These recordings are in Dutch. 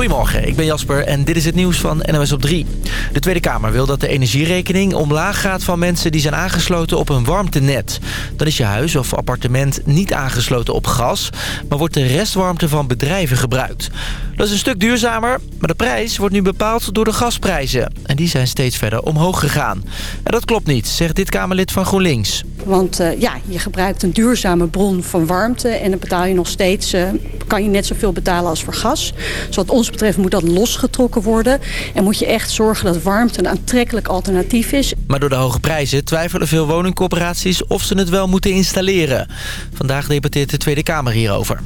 Goedemorgen, ik ben Jasper en dit is het nieuws van NOS op 3. De Tweede Kamer wil dat de energierekening omlaag gaat van mensen die zijn aangesloten op een warmtenet. Dan is je huis of appartement niet aangesloten op gas, maar wordt de restwarmte van bedrijven gebruikt. Dat is een stuk duurzamer, maar de prijs wordt nu bepaald door de gasprijzen. En die zijn steeds verder omhoog gegaan. En dat klopt niet, zegt dit Kamerlid van GroenLinks. Want uh, ja, je gebruikt een duurzame bron van warmte... en dan betaal je nog steeds, uh, kan je net zoveel betalen als voor gas. Dus wat betreft moet dat losgetrokken worden. En moet je echt zorgen dat warmte een aantrekkelijk alternatief is. Maar door de hoge prijzen twijfelen veel woningcorporaties... of ze het wel moeten installeren. Vandaag debatteert de Tweede Kamer hierover.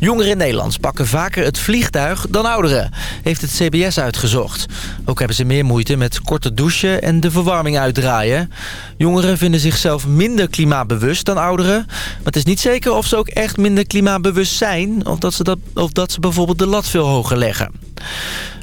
Jongeren in Nederland pakken vaker het vliegtuig dan ouderen, heeft het CBS uitgezocht. Ook hebben ze meer moeite met korte douchen en de verwarming uitdraaien. Jongeren vinden zichzelf minder klimaatbewust dan ouderen. Maar het is niet zeker of ze ook echt minder klimaatbewust zijn... of dat ze, dat, of dat ze bijvoorbeeld de lat veel hoger leggen.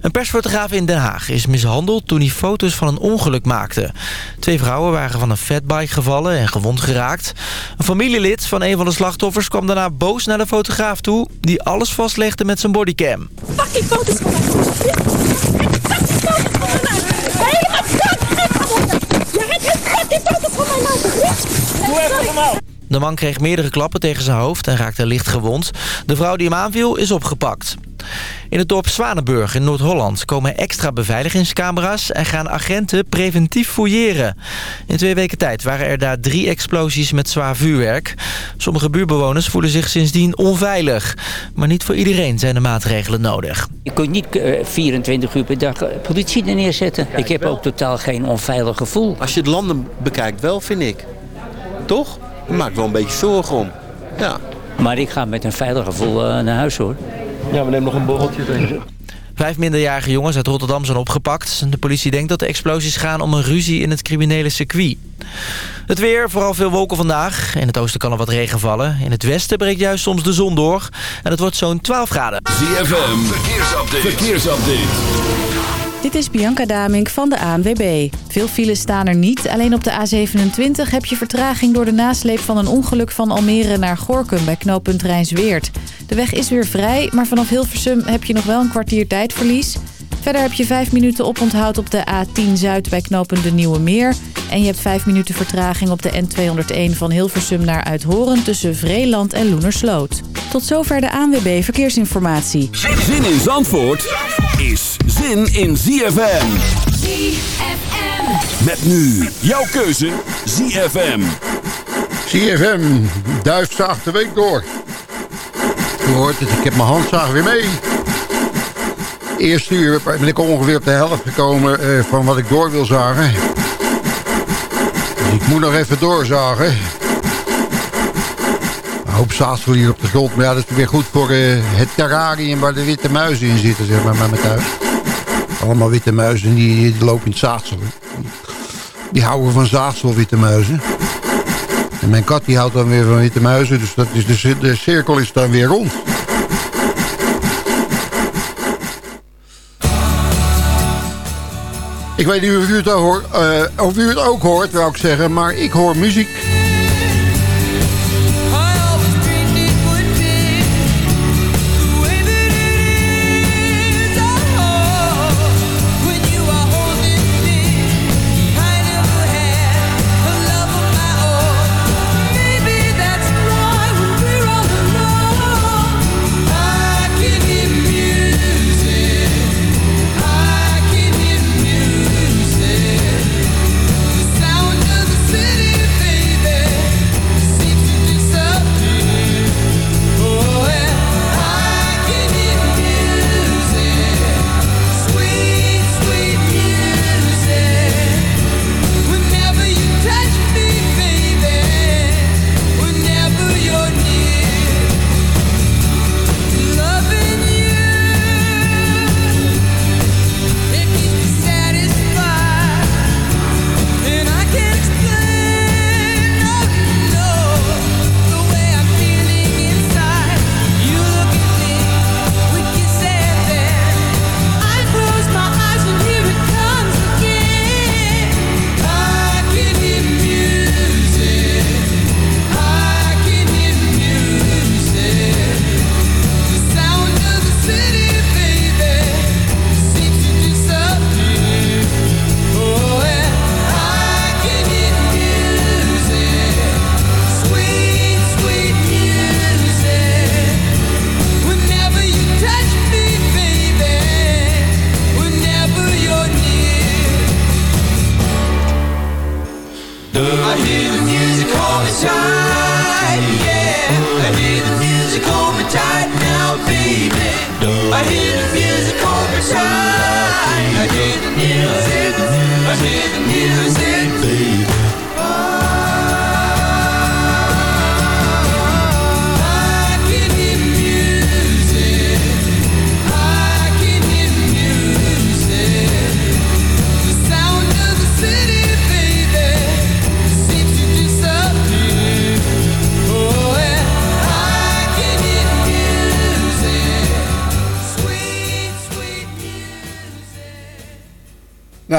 Een persfotograaf in Den Haag is mishandeld toen hij foto's van een ongeluk maakte. Twee vrouwen waren van een fatbike gevallen en gewond geraakt. Een familielid van een van de slachtoffers kwam daarna boos naar de fotograaf toe... die alles vastlegde met zijn bodycam. Fucking foto's van mij. Fucking foto's van mij. Helemaal fucking Je hebt fucking foto's van mij laten. Doe even normaal. De man kreeg meerdere klappen tegen zijn hoofd en raakte licht gewond. De vrouw die hem aanviel is opgepakt. In het dorp Zwanenburg in Noord-Holland komen extra beveiligingscamera's... en gaan agenten preventief fouilleren. In twee weken tijd waren er daar drie explosies met zwaar vuurwerk. Sommige buurbewoners voelen zich sindsdien onveilig. Maar niet voor iedereen zijn de maatregelen nodig. Je kunt niet 24 uur per dag politie er neerzetten. Ik heb ook totaal geen onveilig gevoel. Als je het landen bekijkt wel, vind ik. Toch? Ik maak wel een beetje zorgen om. Ja. Maar ik ga met een veilig gevoel naar huis hoor. Ja, we nemen nog een borreltje tegen. Vijf minderjarige jongens uit Rotterdam zijn opgepakt. De politie denkt dat de explosies gaan om een ruzie in het criminele circuit. Het weer, vooral veel wolken vandaag. In het oosten kan er wat regen vallen. In het westen breekt juist soms de zon door. En het wordt zo'n 12 graden. ZFM, verkeersupdate. verkeersupdate. Dit is Bianca Damink van de ANWB. Veel files staan er niet. Alleen op de A27 heb je vertraging door de nasleep van een ongeluk van Almere naar Gorkum bij knooppunt Rijnsweert. De weg is weer vrij, maar vanaf Hilversum heb je nog wel een kwartier tijdverlies. Verder heb je 5 minuten oponthoud op de A10 Zuid bij knooppunt de Nieuwe Meer. En je hebt 5 minuten vertraging op de N201 van Hilversum naar Uithoren tussen Vreeland en Loenersloot. Tot zover de ANWB Verkeersinformatie. Zin in Zandvoort is zin in ZFM. ZFM. Met nu jouw keuze ZFM. ZFM, duifzaag de week door. U hoort het, ik heb mijn handzaag weer mee. Eerste uur ben ik ongeveer op de helft gekomen uh, van wat ik door wil zagen. Dus ik moet nog even doorzagen. Een hoop zaadsel hier op de grond. Maar ja, dat is weer goed voor uh, het terrarium waar de witte muizen in zitten, zeg maar, met thuis. Allemaal witte muizen, die, die lopen in het zaadsel. Die houden van zaadsel, witte muizen. En mijn kat die houdt dan weer van witte muizen. Dus dat is de, de cirkel is dan weer rond. Ik weet niet of u het hoort, uh, of u het ook hoort, wou ik zeggen, maar ik hoor muziek.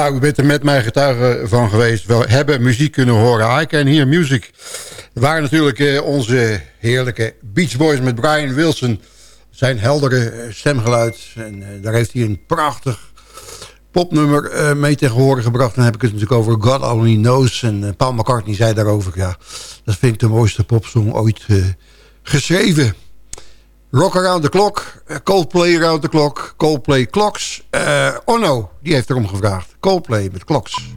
Nou, u bent er met mij getuige van geweest. We hebben muziek kunnen horen. I can hear music. Waren natuurlijk eh, onze heerlijke Beach Boys met Brian Wilson. Zijn heldere eh, stemgeluid. En eh, daar heeft hij een prachtig popnummer mee tegen horen gebracht. Dan heb ik het natuurlijk over God Only Knows. En Paul McCartney zei daarover... ja, dat vind ik de mooiste popsong ooit geschreven. Rock Around the Clock, eh, Coldplay Around the Clock, Coldplay Clocks. Eh Onno, die heeft erom gevraagd. Coldplay met Clocks.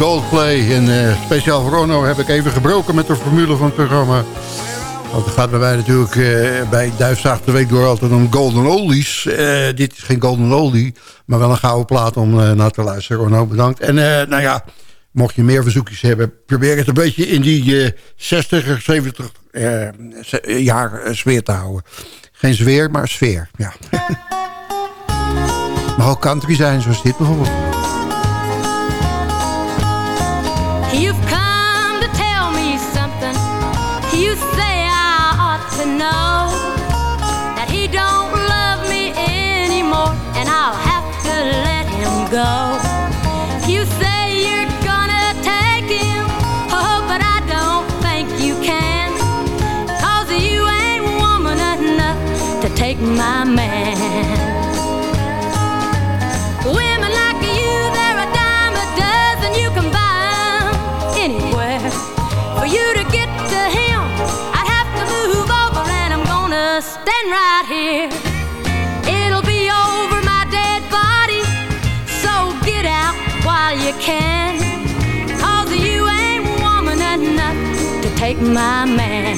Coldplay. En eh, speciaal voor Onno heb ik even gebroken met de formule van het programma. Want het gaat bij mij natuurlijk uh, bij Duifzaag de Week door altijd om Golden Oldies. Uh, dit is geen Golden Oldie, maar wel een gouden plaat om naar te luisteren. Onno, bedankt. En nou ja, mocht je meer verzoekjes hebben, probeer het een beetje in die 60, 70 jaar sfeer te houden. Geen zweer, maar sfeer, ja. Mag ook country zijn, zoals dit bijvoorbeeld. My man.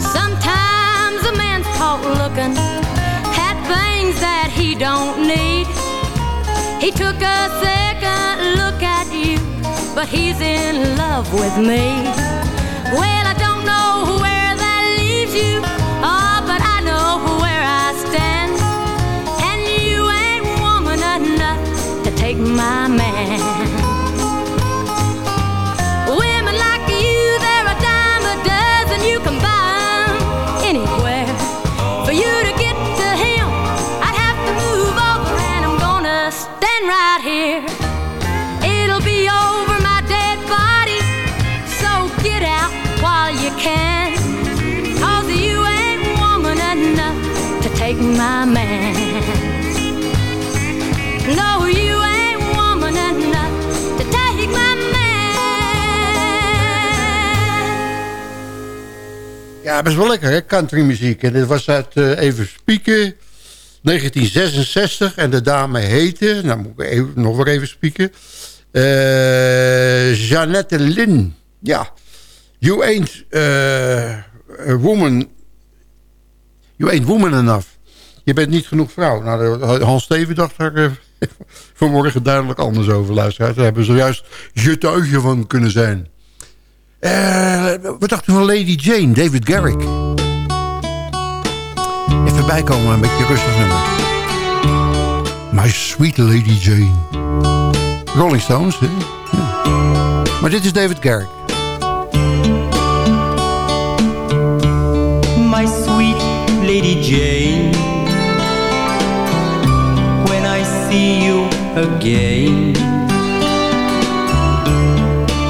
Sometimes a man's caught looking at things that he don't need. He took a second look at you, but he's in love with me. Well, my man. Ja, best wel lekker, hè? Countrymuziek. En dit was uit eh, Even Spieken, 1966. En de dame heette, nou moet ik even, nog weer even spieken. eh Jeannette Lin. Ja. You ain't a woman... You ain't woman enough. Je bent niet genoeg vrouw. Nou, Hans Steven dacht daar vanmorgen duidelijk anders over, luisteraars. Daar hebben we zojuist getuige van kunnen zijn. Eh, wat dacht u van Lady Jane, David Garrick? Even bijkomen, een beetje rustig nummer. My sweet Lady Jane. Rolling Stones, hè? Ja. Maar dit is David Garrick. my sweet Lady Jane. When I see you again,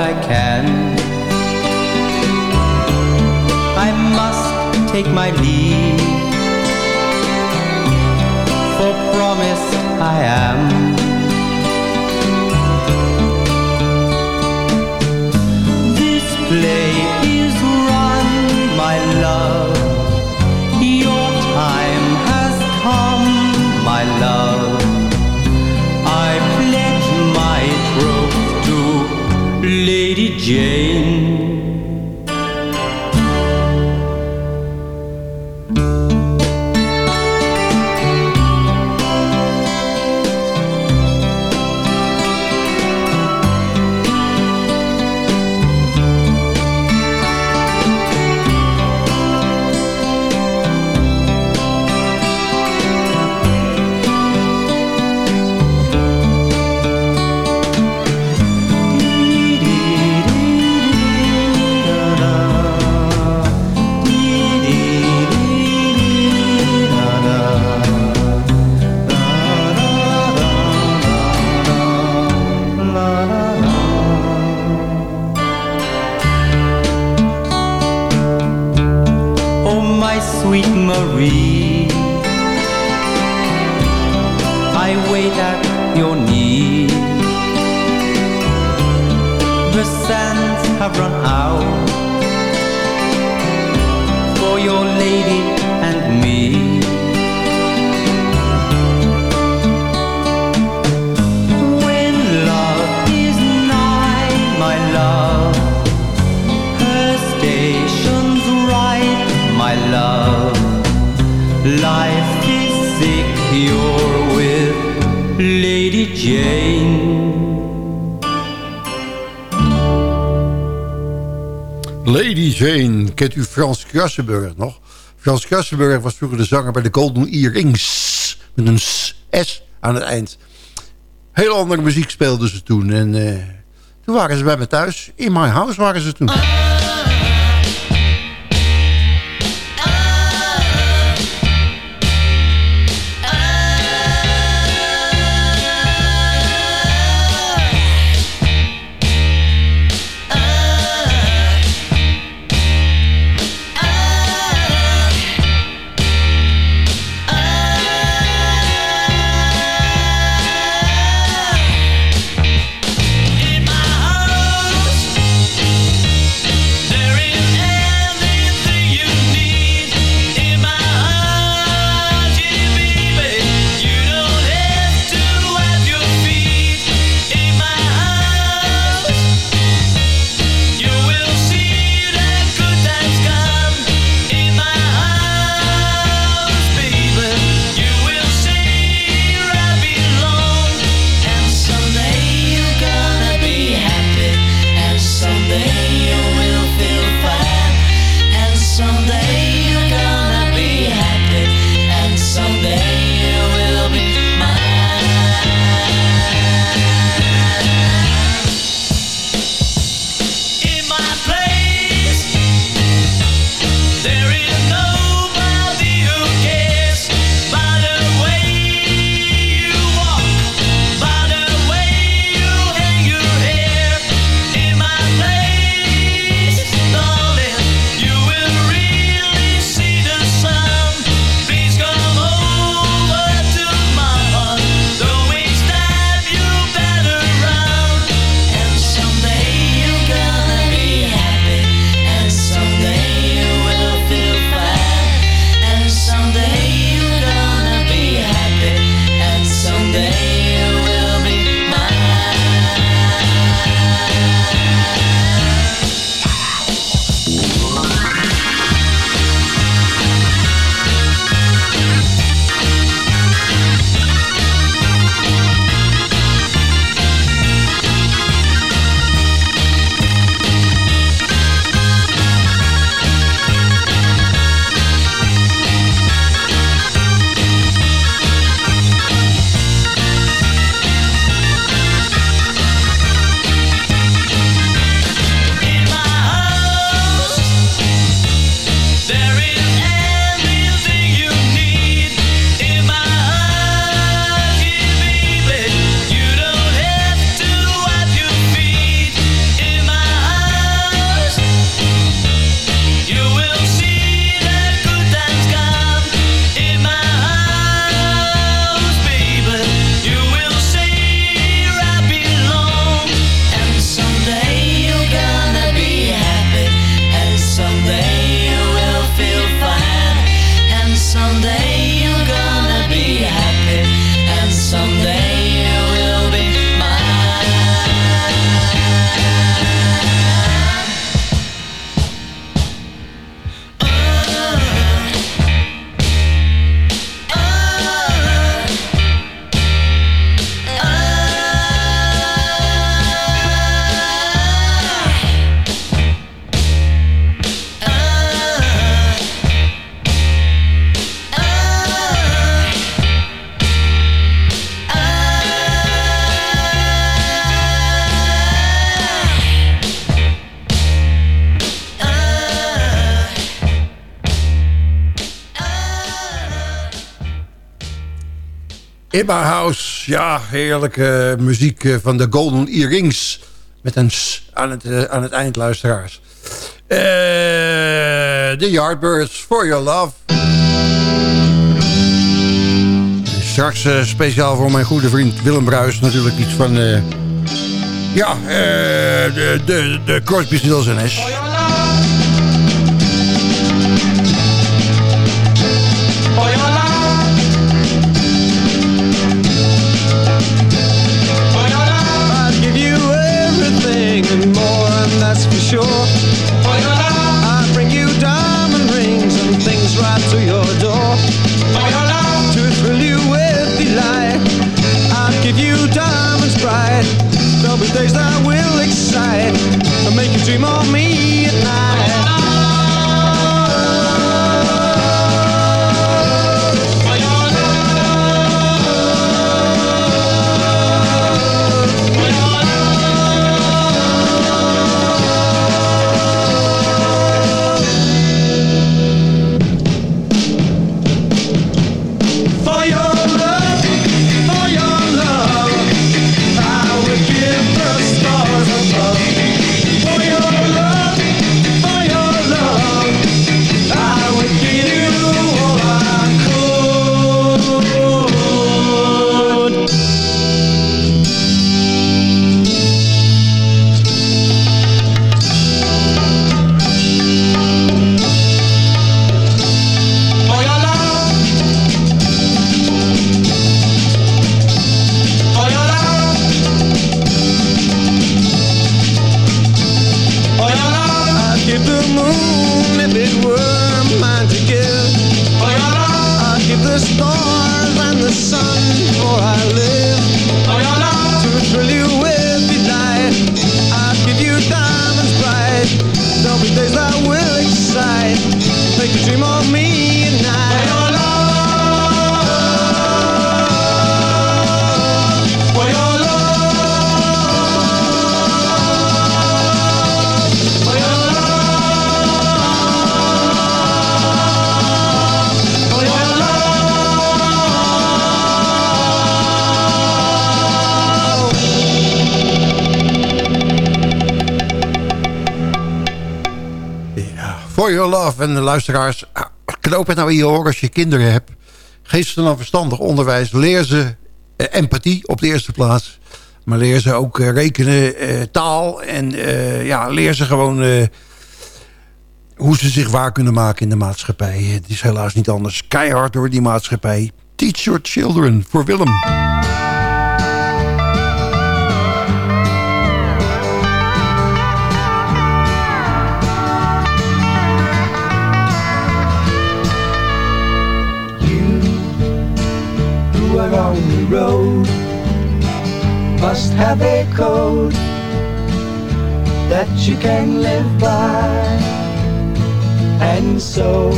I can. I must take my leave for promise I am. Lady nog? Frans Krassenburg was vroeger de zanger bij de Golden Earrings. Met een S aan het eind. Heel andere muziek speelden ze toen. En eh, toen waren ze bij me thuis. In my house waren ze toen. My house, ja, heerlijke muziek eh, van de Golden Earrings. Met een s aan het, eh, aan het eind, luisteraars. Eh, De Yardbirds, For Your Love. Straks speciaal voor mijn goede vriend Willem Bruis natuurlijk iets van... eh, ja, de, de, de Crosby, Stills. That's for sure. I'd bring you diamond rings and things right to your door. To thrill you with delight, I'd give you diamonds bright. There'll be days that will excite and make you dream of me luisteraars, knoop het nou in je oor als je kinderen hebt. Geef ze dan verstandig onderwijs. Leer ze eh, empathie op de eerste plaats. Maar leer ze ook eh, rekenen, eh, taal. En ja, leer ze gewoon hoe ze zich waar kunnen maken in de maatschappij. Het is helaas niet anders. Keihard door die maatschappij. Teach your children. Voor Willem. Must have a code that you can live by. And so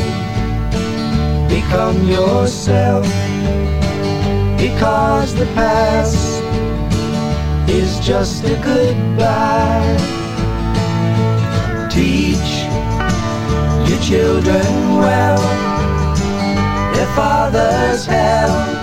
become yourself because the past is just a goodbye. Teach your children well their father's hell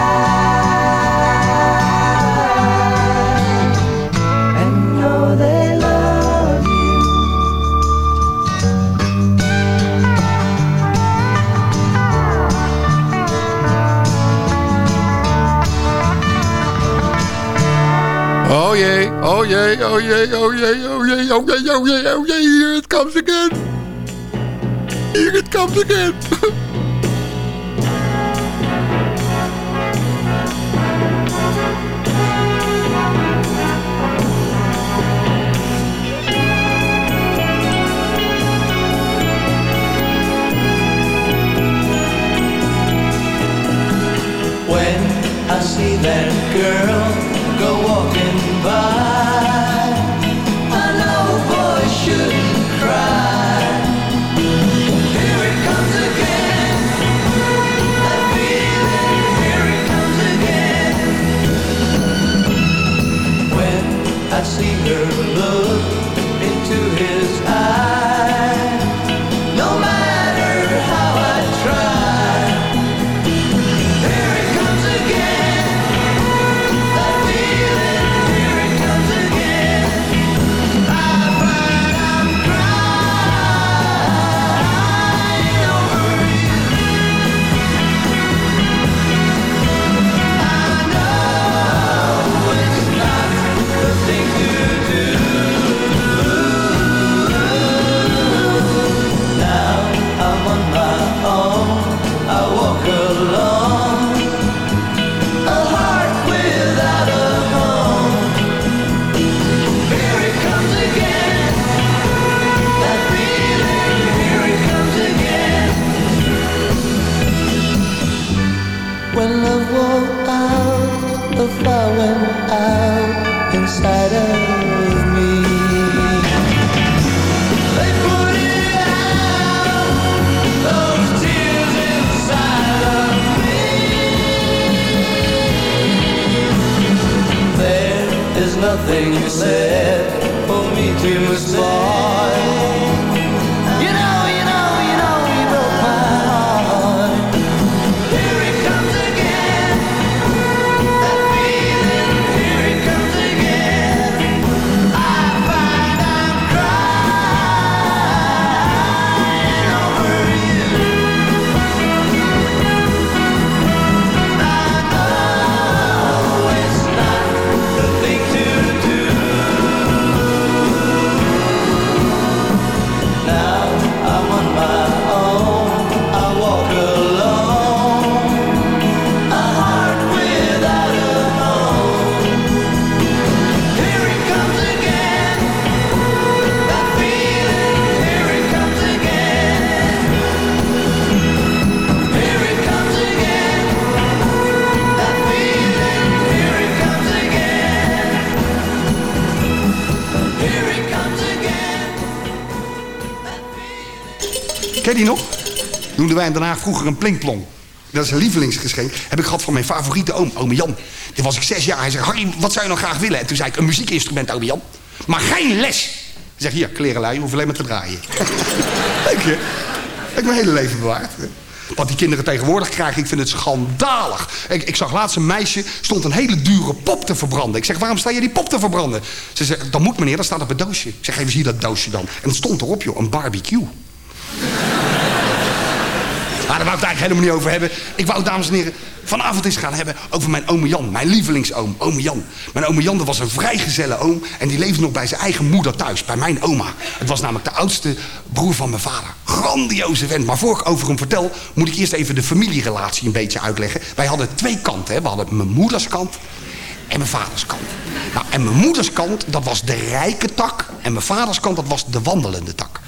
Jee, oh jee, oh jee, oh jee, oh jee, oh jee, oh jee, here it comes again. Here it comes again. When I see that girl I in vroeger een plinkplong. Dat is een lievelingsgeschenk. Heb ik gehad van mijn favoriete oom, ome Jan. Toen was ik zes jaar. Hij zei, Harry, wat zou je nou graag willen? En toen zei ik, een muziekinstrument, ome Jan. Maar geen les. Hij zegt, hier, klerenlui, je hoeft alleen maar te draaien. Leuk, hè? Heb ik mijn hele leven bewaard. Wat die kinderen tegenwoordig krijgen, ik vind het schandalig. Ik, ik zag laatst een meisje, stond een hele dure pop te verbranden. Ik zeg, waarom sta je die pop te verbranden? Ze zegt, dat moet meneer, dat staat op het doosje. Ik zeg, even hier dat doosje dan. En het stond erop, joh, een barbecue. Maar daar wou ik het eigenlijk helemaal niet over hebben. Ik wou, dames en heren, vanavond eens gaan hebben over mijn oom Jan. Mijn lievelingsoom, oom Jan. Mijn oom Jan dat was een vrijgezelle oom. En die leefde nog bij zijn eigen moeder thuis. Bij mijn oma. Het was namelijk de oudste broer van mijn vader. Grandioze vent. Maar voor ik over hem vertel, moet ik eerst even de familierelatie een beetje uitleggen. Wij hadden twee kanten. Hè. We hadden mijn moeders kant en mijn vaders kant. Nou, en mijn moeders kant, dat was de rijke tak. En mijn vaders kant, dat was de wandelende tak.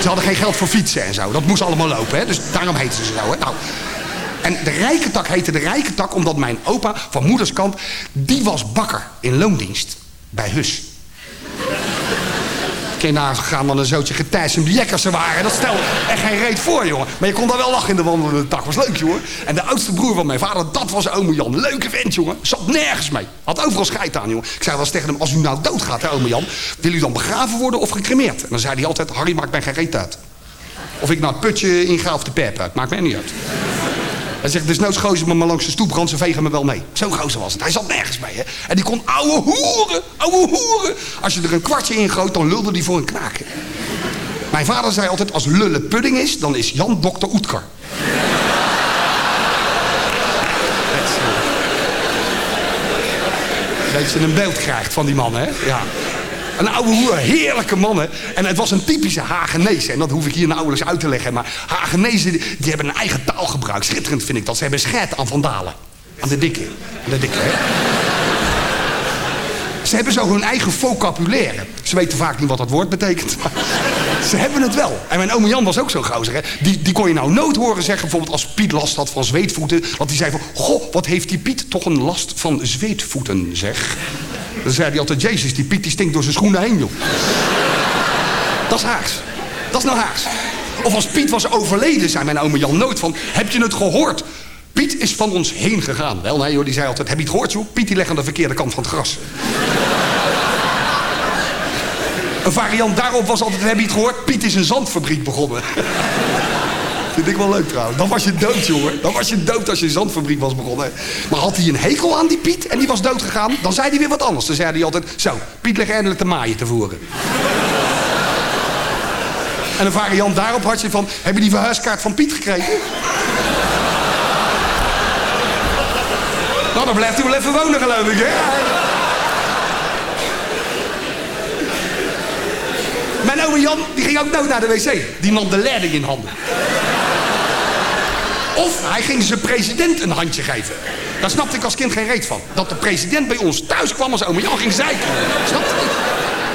Ze hadden geen geld voor fietsen en zo. Dat moest allemaal lopen, hè? dus daarom heten ze zo. Hè? Nou, en de rijke tak heette de rijke tak omdat mijn opa van moeders kant... die was bakker in loondienst bij Hus. Je nagaan wat een zootje getijsende jekkers er waren. Dat stelde echt geen reet voor, jongen. Maar je kon daar wel lachen in de wandelende tak. Was leuk, jongen. En de oudste broer van mijn vader, dat was ome Jan. Leuke vent, jongen. Zat nergens mee. Had overal scheid aan, jongen. Ik zei wel eens tegen hem, als u nou doodgaat, hè, ome Jan... wil u dan begraven worden of gecremeerd? En dan zei hij altijd, Harry, maakt mij geen reet uit. Of ik nou het putje inga of de pep uit. Maakt mij niet uit. Hij zegt, dus noods gozer me maar langs de stoep, ze vegen me wel mee. Zo'n gozer was het. Hij zat nergens mee, hè. En die kon ouwe hoeren, ouwe hoeren. Als je er een kwartje in gooit, dan lulde die voor een knaken. Mijn vader zei altijd, als lullen pudding is, dan is Jan dokter Oetkar. Dat je een beeld krijgt van die man, hè? Ja. Een oude hoer, heerlijke mannen. En het was een typische Hagenees. En dat hoef ik hier nauwelijks uit te leggen. Maar Hagenezen, die, die hebben een eigen taalgebruik. Schitterend vind ik dat. Ze hebben scheid aan vandalen. Aan de dikke. Aan de dikke, hè? Ze hebben zo hun eigen vocabulaire. Ze weten vaak niet wat dat woord betekent. Ze hebben het wel. En mijn oom Jan was ook zo'n gozer. Hè? Die, die kon je nou nooit horen zeggen, bijvoorbeeld als Piet last had van zweetvoeten. Dat hij zei van, goh, wat heeft die Piet toch een last van zweetvoeten, zeg. Dan zei hij altijd, Jezus, die Piet die stinkt door zijn schoenen heen, joh. Dat is Haags. Dat is nou Haags. Of als Piet was overleden, zei mijn oom Jan nooit van, heb je het gehoord? Piet is van ons heen gegaan. Wel, nee joh, die zei altijd, heb je het gehoord joh? Piet die legt aan de verkeerde kant van het gras. Een variant daarop was altijd, heb je het gehoord? Piet is een zandfabriek begonnen. Vind ik wel leuk trouwens. Dan was je dood, jongen. Dan was je dood als je zandfabriek was begonnen. Maar had hij een hekel aan die Piet en die was dood gegaan... dan zei hij weer wat anders. Dan zei hij altijd... Zo, Piet ligt eindelijk de maaien te voeren. en een variant daarop had je van... Heb je die verhuiskaart van Piet gekregen? nou, dan blijft hij wel even wonen, geloof ik, hè? Mijn oom Jan die ging ook nooit naar de wc. Die nam de leiding in handen. Of hij ging zijn president een handje geven. Daar snapte ik als kind geen reet van. Dat de president bij ons thuis kwam als oom Jan ging zeiken. Snapte.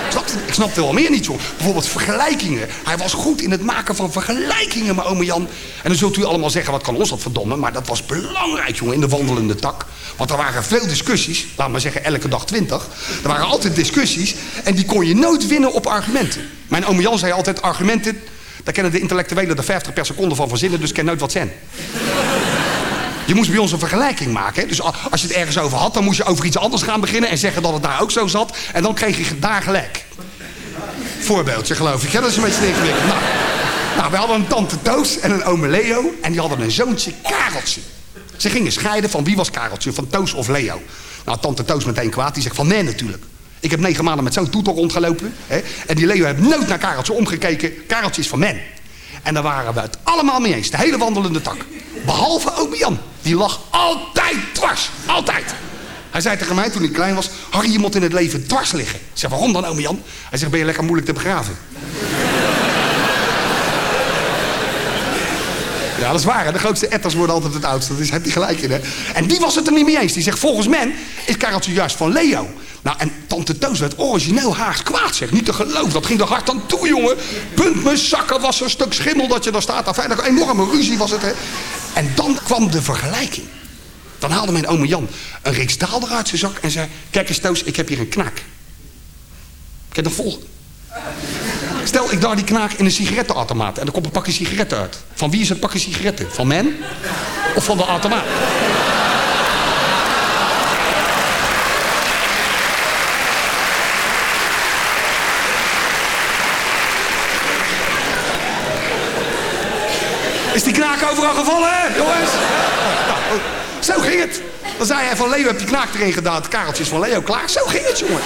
Snapte, ik snapte wel meer niet, joh. Bijvoorbeeld vergelijkingen. Hij was goed in het maken van vergelijkingen, mijn ome Jan. En dan zult u allemaal zeggen, wat kan ons dat verdomme? Maar dat was belangrijk, jongen, in de wandelende tak. Want er waren veel discussies. Laat maar zeggen, elke dag twintig. Er waren altijd discussies. En die kon je nooit winnen op argumenten. Mijn oom Jan zei altijd, argumenten... daar kennen de intellectuelen er 50 per seconde van verzinnen... dus ken nooit wat zijn. Je moest bij ons een vergelijking maken. Dus als je het ergens over had, dan moest je over iets anders gaan beginnen... en zeggen dat het daar ook zo zat. En dan kreeg je daar gelijk. Voorbeeldje, geloof ik. Ja, dat is een beetje ingewikkeld. Nou, nou, we hadden een tante Toos en een ome Leo... en die hadden een zoontje Kareltje. Ze gingen scheiden van wie was Kareltje, van Toos of Leo. Nou, tante Toos meteen kwaad, die zegt van nee natuurlijk. Ik heb negen maanden met zo'n toetel rondgelopen. Hè? En die Leo heeft nooit naar Kareltje omgekeken. Kareltje is van men. En daar waren we het allemaal mee eens. De hele wandelende tak. Behalve ook Jan. Die lag altijd dwars. Altijd. Hij zei tegen mij toen ik klein was... Harry, je moet in het leven dwars liggen. Ik zeg, waarom dan, ome Jan? Hij zegt, ben je lekker moeilijk te begraven? Ja, dat is waar. Hè? De grootste etters worden altijd het oudste. Dat is, heb je gelijk in, hè? En die was het er niet mee eens. Die zegt, volgens men is Kareltje juist van Leo. Nou, en tante Toos werd origineel Haags kwaad, zeg. Niet te geloven. Dat ging er hard aan toe, jongen. Punt mijn zakken was een stuk schimmel dat je daar staat. Enfin, een enorme ruzie was het, hè. En dan kwam de vergelijking. Dan haalde mijn oom Jan een reeks daalder uit zijn zak en zei... Kijk eens, Toos, ik heb hier een knaak. Kijk, dan volgende. Stel, ik daar die knaak in een sigarettenautomaat en er komt een pakje sigaretten uit. Van wie is het pakje sigaretten? Van men? Of van de automaat? Is die knaak overal gevallen, hè, jongens? Nou, zo ging het. Dan zei hij van Leo, heb die knaak erin gedaan. Kareltjes van Leo klaar. Zo ging het, jongen.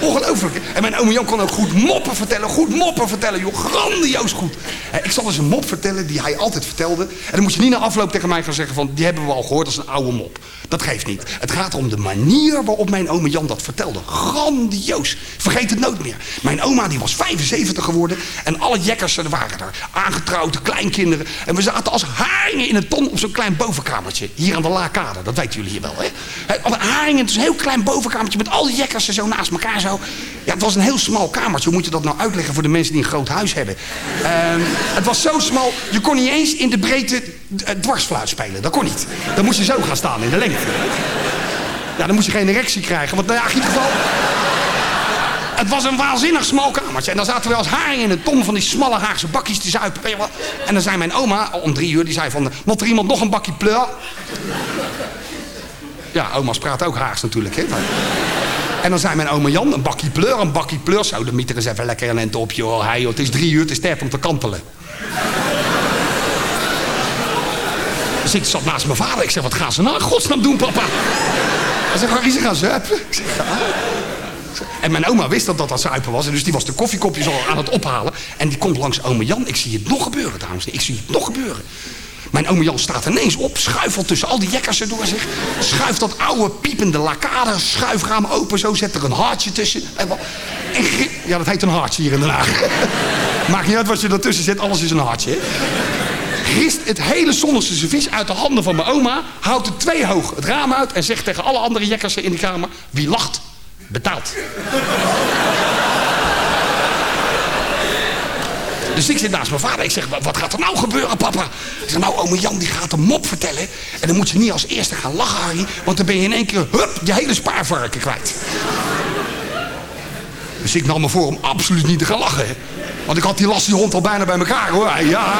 Ongelooflijk. En mijn oom Jan kon ook goed moppen vertellen. Goed moppen vertellen, joh. Grandioos goed. Ik zal eens een mop vertellen die hij altijd vertelde. En dan moet je niet na afloop tegen mij gaan zeggen van... die hebben we al gehoord, is een oude mop. Dat geeft niet. Het gaat om de manier waarop mijn oom Jan dat vertelde. Grandioos. Vergeet het nooit meer. Mijn oma die was 75 geworden. En alle jekkers er waren er. Aangetrouwde kleinkinderen. En we zaten als haringen in een ton op zo'n klein bovenkamertje. Hier aan de Laakade. Dat weten jullie hier wel, hè? Alle haringen, het is een heel klein bovenkamertje... met al die jekkers er zo naast elkaar Ja, het was een heel smal kamertje. Hoe moet je dat nou uitleggen voor de mensen die een groot huis hebben? Ehm, het was zo smal, je kon niet eens in de breedte uh, dwarsfluit spelen. Dat kon niet. Dan moest je zo gaan staan in de lengte. Ja, dan moest je geen erectie krijgen. Want nou ja, in ieder geval... Het was een waanzinnig smal kamertje. En dan zaten we als haring in een ton van die smalle Haagse bakjes te zuipen. En dan zei mijn oma om drie uur, die zei van... Moet er iemand nog een bakje pleur? Ja, oma's praten ook Haags natuurlijk, hè. En dan zei mijn oma Jan, een bakje pleur, een bakje pleur. Zo, de mieter eens even lekker een ent op, joh. Hij. Het is drie uur, het is tijd om te kantelen. Dus ik zat naast mijn vader. Ik zeg, wat gaan ze nou godsnaam doen, papa? Hij zegt, Harry, ze gaan zuipen. Ik zeg, ja. En mijn oma wist dat dat aan zuipen was. En dus die was de koffiekopjes al aan het ophalen. En die komt langs oma Jan. Ik zie het nog gebeuren, dames. Ik zie het nog gebeuren. Mijn oma Jan staat ineens op, schuifelt tussen al die jekkers erdoor zich. Schuift dat oude piepende lakade schuifraam open, zo zet er een hartje tussen. En ja, dat heet een hartje hier in Den Haag. Maakt niet uit wat je ertussen zet, alles is een hartje. hè. Grist het hele zonnigste servies uit de handen van mijn oma, houdt het twee hoog het raam uit en zegt tegen alle andere jekkers in die kamer: wie lacht, betaalt. Dus ik zit naast mijn vader. Ik zeg, "Wat- gaat er nou gebeuren, papa? Ik zeg, nou, ome Jan die gaat een mop vertellen. En dan moet je niet als eerste gaan lachen, Harry. Want dan ben je in één keer, hup, je hele spaarvarken kwijt. Dus ik nam me voor om absoluut niet te gaan lachen. Want ik had die lastige hond al bijna bij elkaar, hoor. Ja,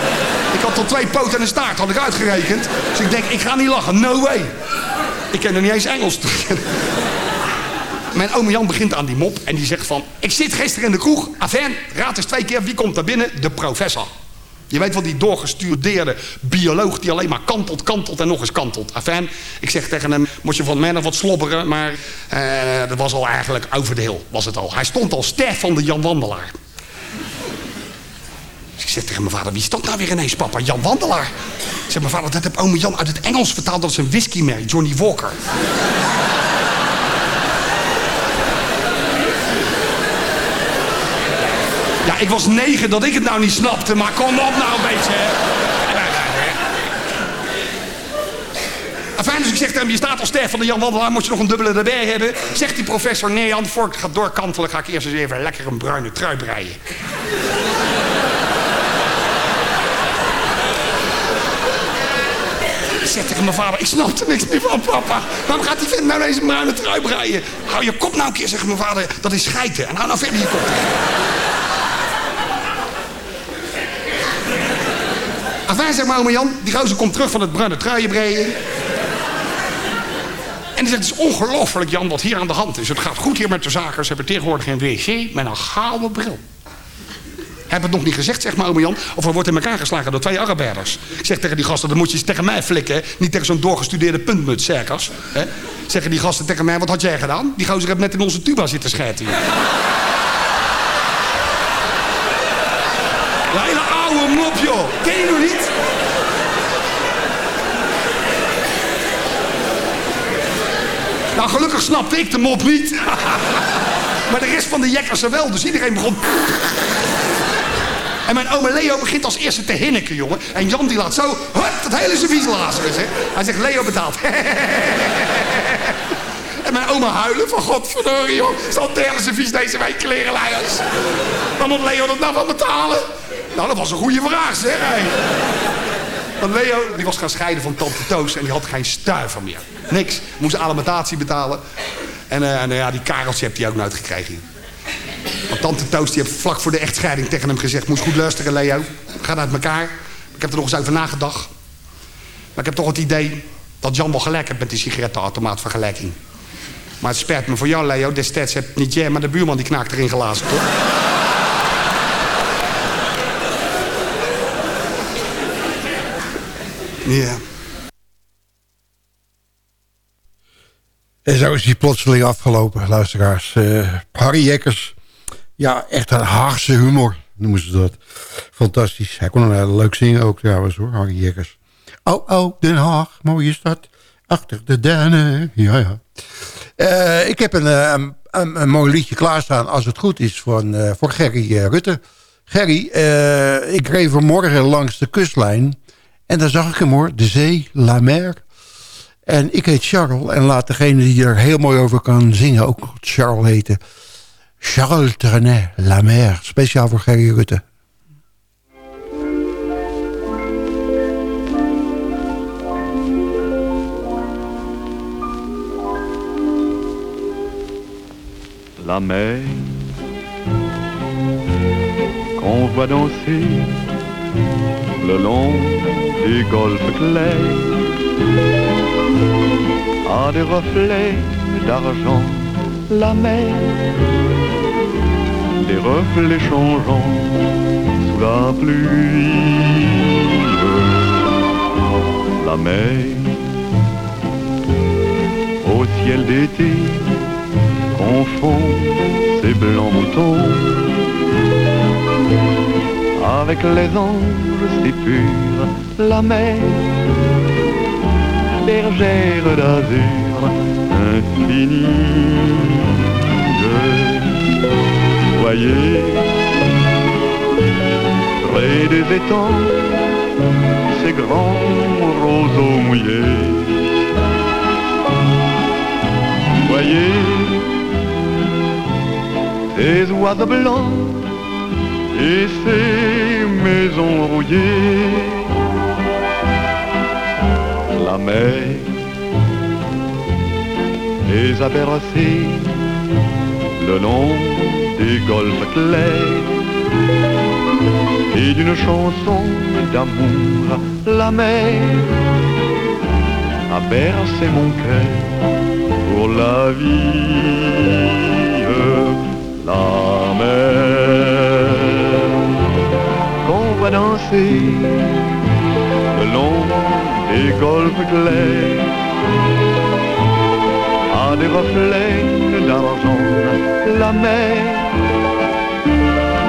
ik had tot twee poten en een staart, had ik uitgerekend. Dus ik denk, ik ga niet lachen. No way. Ik ken er niet eens Engels. Mijn oom Jan begint aan die mop en die zegt van... Ik zit gisteren in de kroeg. Afijn, raad eens twee keer wie komt daar binnen? De professor. Je weet wel, die doorgestudeerde bioloog die alleen maar kantelt, kantelt en nog eens kantelt. Afijn, ik zeg tegen hem, moet je van mij nog wat slobberen, maar eh, dat was al eigenlijk over de hill, was het al. Hij stond al ster van de Jan Wandelaar. Dus ik zeg tegen mijn vader, wie is dat nou weer ineens, papa? Jan Wandelaar. Ik zeg, mijn vader, dat heb ome Jan uit het Engels vertaald, is een whiskymerk, Johnny Walker. Ik was negen dat ik het nou niet snapte, maar kom op nou een beetje. hè. Afijn, dus ik zeg hem, je staat al ster van de Jan Wandelaar, moet je nog een dubbele erbij hebben? Zegt die professor, nee Jan, voor ik ga doorkantelen, ga ik eerst eens even lekker een bruine trui breien. Ik zeg tegen mijn vader, ik snap er niks meer van, papa. Waarom gaat die vent nou een bruine trui breien? Hou je kop nou een keer, zegt mijn vader, dat is schijten. En hou nou verder je kop. Afijn, zeg maar, Jan, die gozer komt terug van het bruine truien breien. En die zegt, het is ongelooflijk, Jan, wat hier aan de hand is. Het gaat goed hier met de zaken. Ze hebben tegenwoordig een wc met een gouden bril. Heb het nog niet gezegd, zeg maar, Jan. Of er wordt in elkaar geslagen door twee Arabiërs. Ik zeg tegen die gasten, dan moet je eens tegen mij flikken. Niet tegen zo'n doorgestudeerde puntmuts, circus. hè. Zeggen die gasten tegen mij, wat had jij gedaan? Die gozer heeft net in onze tuba zitten schijten. hier. Een hele oude mop, joh. Ken je nog niet? Nou, gelukkig snapte ik de mop niet. maar de rest van de jekkers er wel, dus iedereen begon... En mijn oma Leo begint als eerste te hinniken, jongen. En Jan die laat zo, hup, het hele servies lazeren, zeg. Hij zegt, Leo betaalt. en mijn oma huilen van, godverdorie, joh. Zal het servies deze week klerenleiers. Dan moet Leo dat nou van betalen. Nou, dat was een goede vraag, zeg. Want Leo, die was gaan scheiden van tante Toos en die had geen stuiver meer. Niks. Moest alimentatie betalen. En nou ja, die kareltje heeft hij ook nooit gekregen. Want tante Toos die heeft vlak voor de echtscheiding tegen hem gezegd... moest goed luisteren, Leo. Gaan uit elkaar. Ik heb er nog eens over nagedacht. Maar ik heb toch het idee dat Jan wel gelijk heeft met die sigarettenautomaat vergelijking. Maar het spijt me voor jou, Leo. Destijds heb niet jij, maar de buurman die knaakt erin gelazen, toch? Ja. En zo is die plotseling afgelopen, luisteraars. Eh, Harry Jekkers. Ja, echt een Haagse humor noemen ze dat. Fantastisch. Hij kon een heel leuk zingen ook trouwens hoor, Harry Jekkers. Oh, oh, Den Haag, mooie stad. Achter de duinen. Ja, ja. Eh, ik heb een, eh, een, een, een mooi liedje klaarstaan, als het goed is, van, voor Gerry Rutte. Gerry, ik reed vanmorgen langs de kustlijn. En daar zag ik hem hoor, de zee, La Mer. En ik heet Charles. En laat degene die er heel mooi over kan zingen ook Charles heten. Charles Trenet, La Mer. Speciaal voor Gerry Rutte. La mer qu'on voit danser le long des golfes clairs à des reflets d'argent la mer, des reflets changeants sous la pluie, la mer au ciel d'été confond ses blancs moutons avec les anges si purs, la mer, bergère d'azur infinie. Voyez, près des étangs, ces grands roseaux mouillés. Voyez, ces oiseaux blancs et ces maisons rouillées. La mer les a bercés le long des golfes clairs et d'une chanson d'amour la mer a bercé mon cœur pour la vie la mer le long des golfes clairs à des reflets d'argent la mer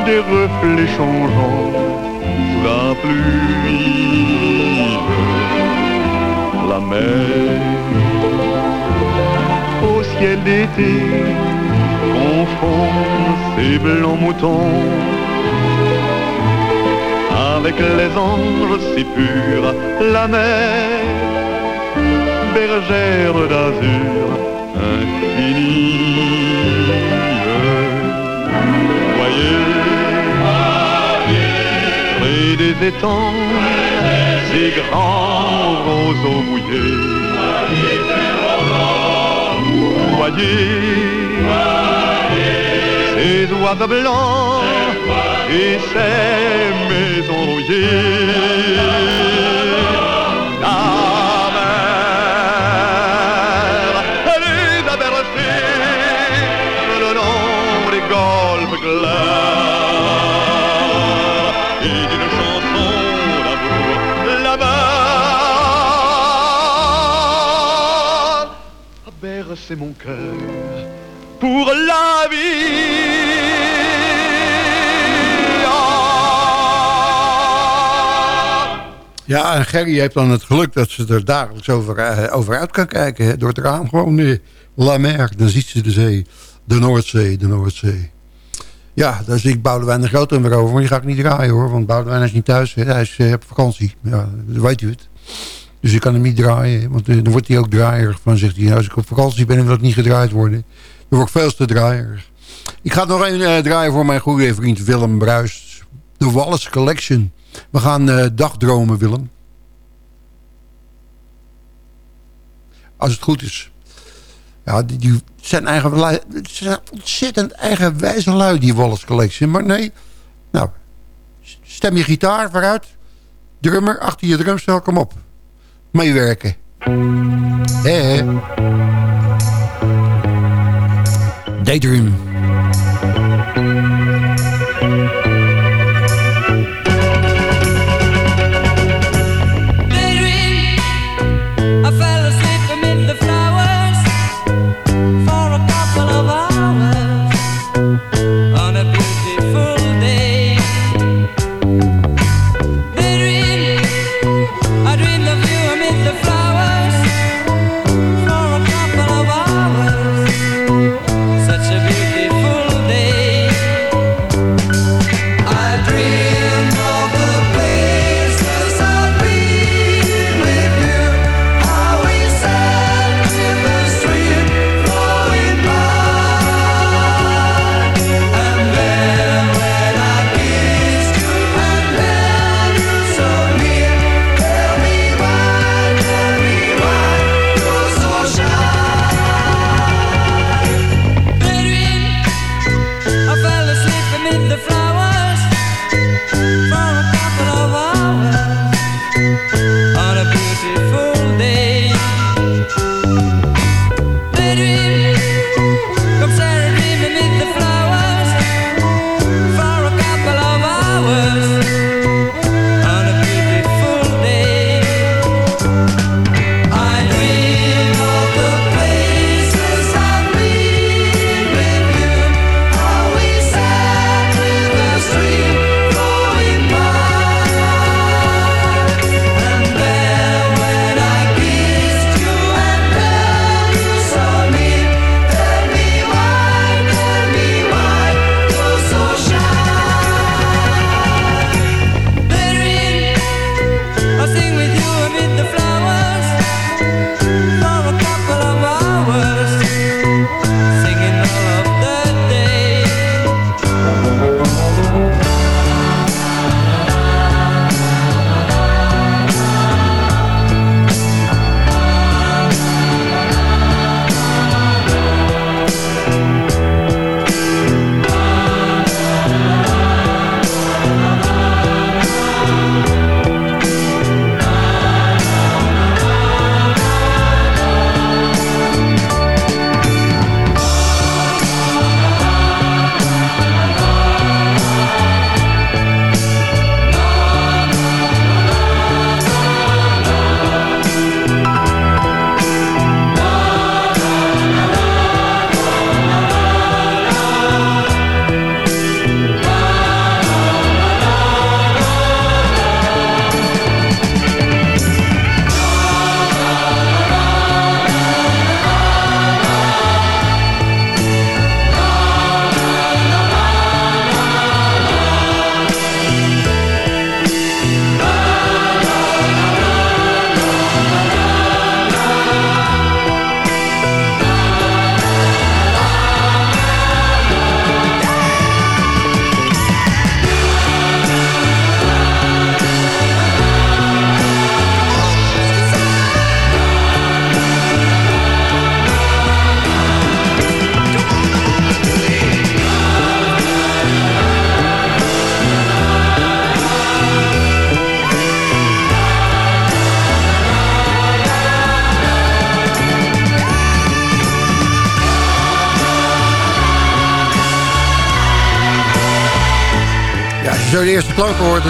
des reflets changeants sous la pluie la mer. Au ciel d'été confond ces blancs moutons avec les anges si purs, la mer, bergère d'azur infinie. Voyez, près des étangs, ces grands roseaux mouillés. Voyez, ses doigts de blanc et ses maisons rouillées. La mer, elle est aberrée, le nom des golfes clairs et d'une chanson d'amour là-bas. Aberre, ah, c'est mon cœur. Pour la Ja, en Gerry heeft dan het geluk dat ze er dagelijks over, eh, uit kan kijken. Door het raam gewoon eh, La Mer, dan ziet ze de zee. De Noordzee, de Noordzee. Ja, daar zie ik Boudewijn de Groot weer over. Maar die ga ik niet draaien hoor, want Boudewijn is niet thuis. Hè? Hij is eh, op vakantie. Ja, weet u het. Dus ik kan hem niet draaien, want eh, dan wordt hij ook draaierig van. Zegt hij, als ik op vakantie ben, dan wil ik niet gedraaid worden. Dan word ik veel te draaierig. Ik ga nog een eh, draaien voor mijn goede vriend Willem Bruist. De Wallace Collection. We gaan eh, dagdromen, Willem. Als het goed is. Ja, die, die zijn, eigen, het zijn ontzettend eigenwijze lui, die Wallace Collection. Maar nee, nou, stem je gitaar vooruit. Drummer, achter je drumstel, kom op. Meewerken. Hé. Daydream.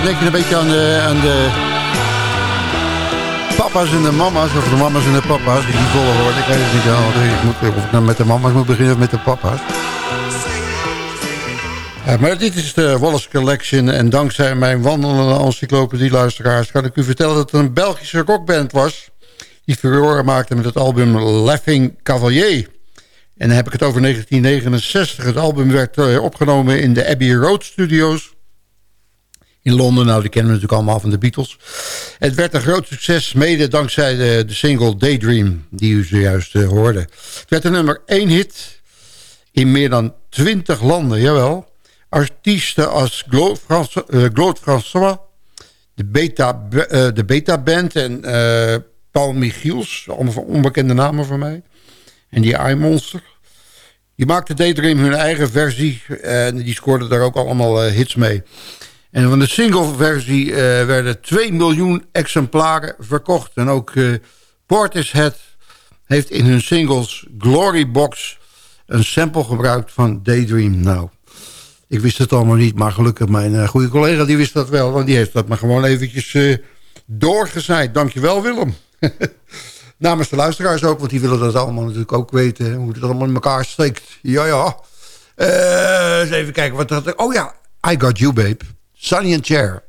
Denk een beetje aan de, aan de papa's en de mama's. Of de mama's en de papa's. Die volle hoort. Ik weet het niet. Ik moet, of ik nou met de mama's moet beginnen of met de papa's. Ja, maar dit is de Wallace Collection. En dankzij mijn wandelende encyclopedie luisteraars... kan ik u vertellen dat het een Belgische rockband was... die furoren maakte met het album Laughing Cavalier. En dan heb ik het over 1969. Het album werd eh, opgenomen in de Abbey Road Studios in Londen. Nou, die kennen we natuurlijk allemaal van de Beatles. Het werd een groot succes, mede dankzij de, single Daydream, die u zojuist uh, hoorde. Het werd een nummer 1 hit in meer dan 20 landen, jawel. Artiesten als Claude François, François de Beta, uh, de Beta Band en Paul Michiels, allemaal onbekende namen voor mij. En die iMonster. Die maakte Daydream hun eigen versie en die scoorden daar ook allemaal hits mee. En van de single-versie uh, werden 2 miljoen exemplaren verkocht. En ook uh, Portishead heeft in hun singles Glory Box een sample gebruikt van Daydream. Nou, ik wist het allemaal niet, maar gelukkig mijn uh, goede collega die wist dat wel. Want die heeft dat maar gewoon eventjes uh, doorgezaaid. Dankjewel Willem. Namens de luisteraars ook, want die willen dat allemaal natuurlijk ook weten. Hoe het allemaal in elkaar steekt. Ja, ja. eens even kijken wat dat... Oh ja, I Got You Babe. Sonny and Cher.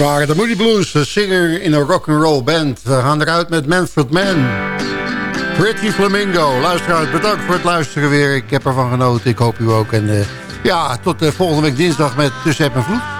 de Moody Blues, een singer in een roll band. We gaan eruit met Manfred Mann. Pretty Flamingo. Luisteraars, bedankt voor het luisteren weer. Ik heb ervan genoten, ik hoop u ook. En eh, ja, tot eh, volgende week dinsdag met Tussen Heb en Vloed.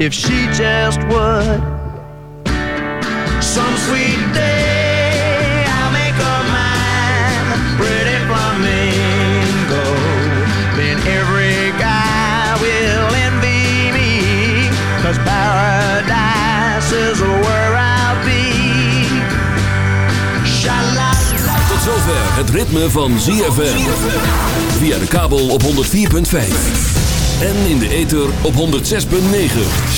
if she just would. Some sweet day I'll make her mine, pretty flamingo. Then every guy will envy me, cause paradise is where I'll be. Tot zover het ritme van ZFM. Via de kabel op 104.5. En in de ether op 106.9.